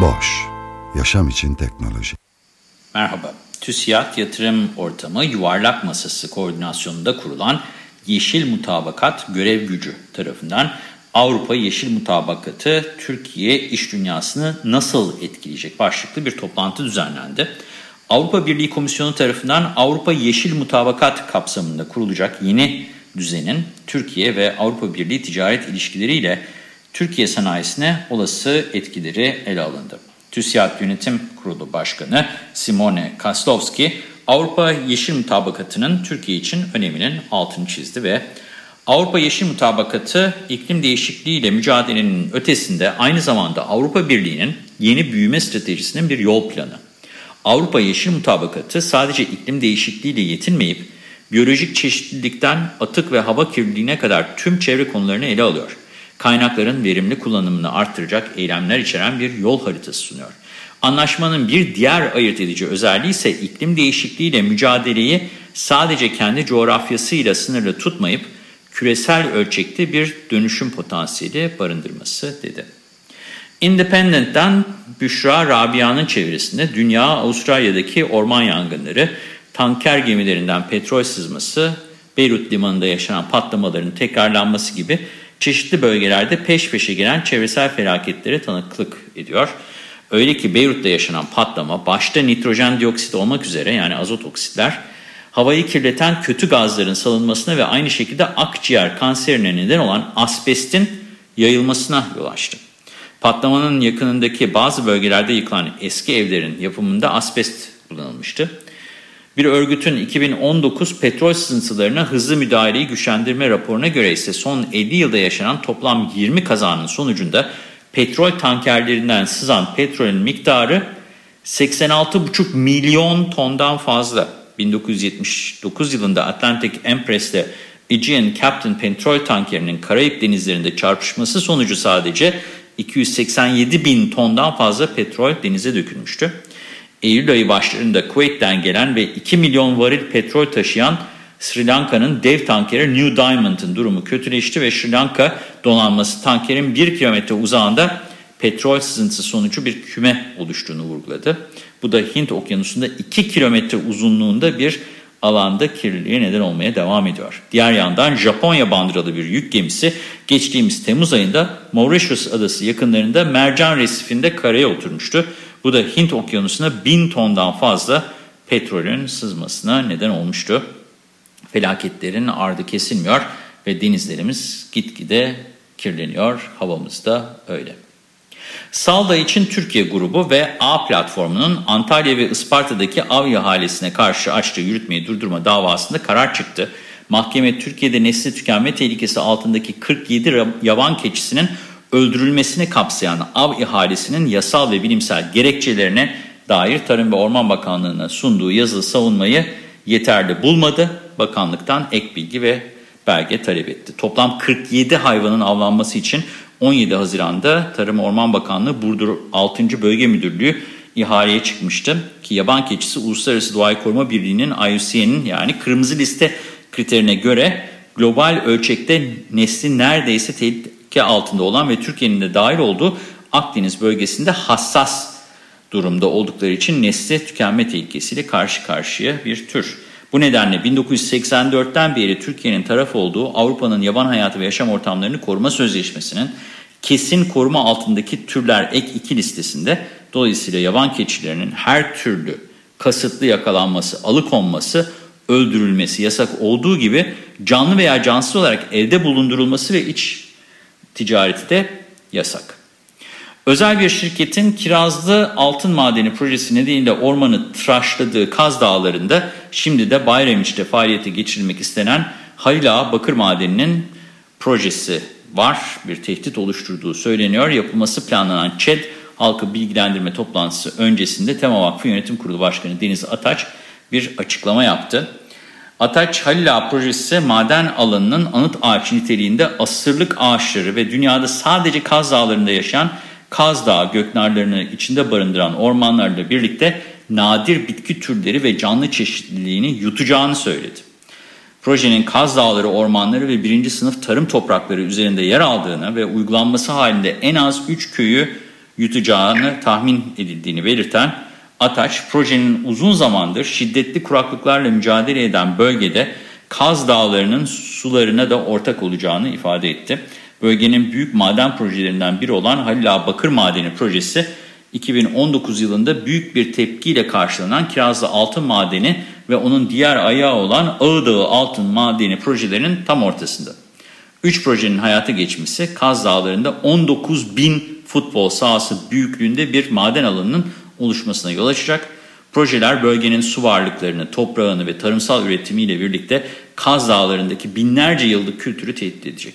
Boş, yaşam için teknoloji. Merhaba, TÜSİAD Yatırım Ortamı Yuvarlak Masası koordinasyonunda kurulan Yeşil Mutabakat Görev Gücü tarafından Avrupa Yeşil Mutabakatı Türkiye iş dünyasını nasıl etkileyecek başlıklı bir toplantı düzenlendi. Avrupa Birliği Komisyonu tarafından Avrupa Yeşil Mutabakat kapsamında kurulacak yeni düzenin Türkiye ve Avrupa Birliği ticaret ilişkileriyle Türkiye sanayisine olası etkileri ele alındı. TÜSİAD Yönetim Kurulu Başkanı Simone Kaslovski, Avrupa Yeşil Mutabakatı'nın Türkiye için öneminin altını çizdi ve Avrupa Yeşil Mutabakatı iklim değişikliğiyle mücadelenin ötesinde aynı zamanda Avrupa Birliği'nin yeni büyüme stratejisinin bir yol planı. Avrupa Yeşil Mutabakatı sadece iklim değişikliğiyle yetinmeyip biyolojik çeşitlilikten atık ve hava kirliliğine kadar tüm çevre konularını ele alıyor. Kaynakların verimli kullanımını arttıracak eylemler içeren bir yol haritası sunuyor. Anlaşmanın bir diğer ayırt edici özelliği ise iklim değişikliğiyle mücadeleyi sadece kendi coğrafyasıyla sınırlı tutmayıp küresel ölçekte bir dönüşüm potansiyeli barındırması dedi. Independent'ten Büşra Rabia'nın çevresinde dünya Avustralya'daki orman yangınları, tanker gemilerinden petrol sızması, Beyrut limanında yaşanan patlamaların tekrarlanması gibi çeşitli bölgelerde peş peşe gelen çevresel felaketlere tanıklık ediyor. Öyle ki Beyrut'ta yaşanan patlama başta nitrojen dioksit olmak üzere yani azot oksitler havayı kirleten kötü gazların salınmasına ve aynı şekilde akciğer kanserine neden olan asbestin yayılmasına yol açtı. Patlamanın yakınındaki bazı bölgelerde yıkılan eski evlerin yapımında asbest kullanılmıştı. Bir örgütün 2019 petrol sızıntılarına hızlı müdahaleyi güçlendirme raporuna göre ise son 50 yılda yaşanan toplam 20 kazanın sonucunda petrol tankerlerinden sızan petrolün miktarı 86,5 milyon tondan fazla. 1979 yılında Atlantic Empress'te Aegean Captain petrol tankerinin Karayip denizlerinde çarpışması sonucu sadece 287 bin tondan fazla petrol denize dökülmüştü. Eylül ayı başlarında Kuveyt'ten gelen ve 2 milyon varil petrol taşıyan Sri Lanka'nın dev tankeri New Diamond'ın durumu kötüleşti ve Sri Lanka donanması tankerin 1 kilometre uzağında petrol sızıntısı sonucu bir küme oluştuğunu vurguladı. Bu da Hint okyanusunda 2 kilometre uzunluğunda bir alanda kirliliğe neden olmaya devam ediyor. Diğer yandan Japonya bandıralı bir yük gemisi geçtiğimiz Temmuz ayında Mauritius adası yakınlarında mercan resifinde karaya oturmuştu. Bu da Hint okyanusuna 1000 tondan fazla petrolün sızmasına neden olmuştu. Felaketlerin ardı kesilmiyor ve denizlerimiz gitgide kirleniyor. Havamız da öyle. Salda için Türkiye grubu ve A platformunun Antalya ve Isparta'daki av ihalesine karşı açtığı yürütmeyi durdurma davasında karar çıktı. Mahkeme Türkiye'de nesli tükenme tehlikesi altındaki 47 yaban keçisinin öldürülmesini kapsayan av ihalesinin yasal ve bilimsel gerekçelerine dair Tarım ve Orman Bakanlığı'na sunduğu yazılı savunmayı yeterli bulmadı. Bakanlıktan ek bilgi ve belge talep etti. Toplam 47 hayvanın avlanması için 17 Haziran'da Tarım Orman Bakanlığı Burdur 6. Bölge Müdürlüğü ihaleye çıkmıştı. Ki yaban keçisi Uluslararası Doğayı Koruma Birliği'nin IUCN'in yani kırmızı liste kriterine göre global ölçekte nesli neredeyse tehlike altında olan ve Türkiye'nin de dahil olduğu Akdeniz bölgesinde hassas durumda oldukları için nesli tükenme tehlikesiyle karşı karşıya bir tür. Bu nedenle 1984'ten beri Türkiye'nin taraf olduğu Avrupa'nın yaban hayatı ve yaşam ortamlarını koruma sözleşmesinin kesin koruma altındaki türler ek 2 listesinde dolayısıyla yaban keçilerinin her türlü kasıtlı yakalanması, alıkonması, öldürülmesi yasak olduğu gibi canlı veya cansız olarak evde bulundurulması ve iç ticareti de yasak. Özel bir şirketin Kirazlı Altın Madeni projesi nedeniyle ormanı tıraşladığı Kaz Dağları'nda şimdi de Bayramiç'te faaliyete geçirilmek istenen Halil Ağa Bakır Madeni'nin projesi var. Bir tehdit oluşturduğu söyleniyor. Yapılması planlanan ÇED halkı bilgilendirme toplantısı öncesinde Tema Vakfı Yönetim Kurulu Başkanı Deniz Ataç bir açıklama yaptı. Ataç Halil Ağa projesi maden alanının anıt ağaç niteliğinde asırlık ağaçları ve dünyada sadece Kaz Dağları'nda yaşayan Kaz Dağı göknarlarını içinde barındıran ormanlarla birlikte nadir bitki türleri ve canlı çeşitliliğini yutacağını söyledi. Projenin Kaz Dağları ormanları ve birinci sınıf tarım toprakları üzerinde yer aldığını ve uygulanması halinde en az 3 köyü yutacağını tahmin edildiğini belirten Ataç, projenin uzun zamandır şiddetli kuraklıklarla mücadele eden bölgede Kaz Dağları'nın sularına da ortak olacağını ifade etti. Bölgenin büyük maden projelerinden biri olan Halil Bakır Madeni projesi 2019 yılında büyük bir tepkiyle karşılanan Kirazlı Altın Madeni ve onun diğer ayağı olan Ağdağı Altın Madeni projelerinin tam ortasında. Üç projenin hayata geçmesi Kaz Dağları'nda 19 bin futbol sahası büyüklüğünde bir maden alanının oluşmasına yol açacak. Projeler bölgenin su varlıklarını, toprağını ve tarımsal üretimiyle birlikte Kaz Dağları'ndaki binlerce yıllık kültürü tehdit edecek.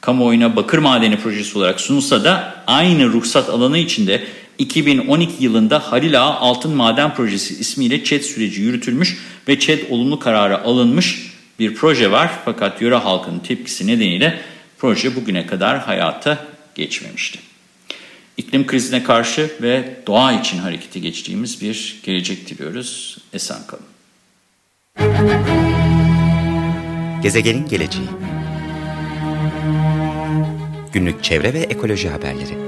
Kamuoyuna bakır madeni projesi olarak sunulsa da aynı ruhsat alanı içinde 2012 yılında Halil Ağa Altın Maden Projesi ismiyle ÇED süreci yürütülmüş ve ÇED olumlu kararı alınmış bir proje var. Fakat yöre halkının tepkisi nedeniyle proje bugüne kadar hayata geçmemişti. İklim krizine karşı ve doğa için harekete geçtiğimiz bir gelecek diliyoruz. Esen kalın. Gezegenin geleceği Günlük çevre ve ekoloji haberleri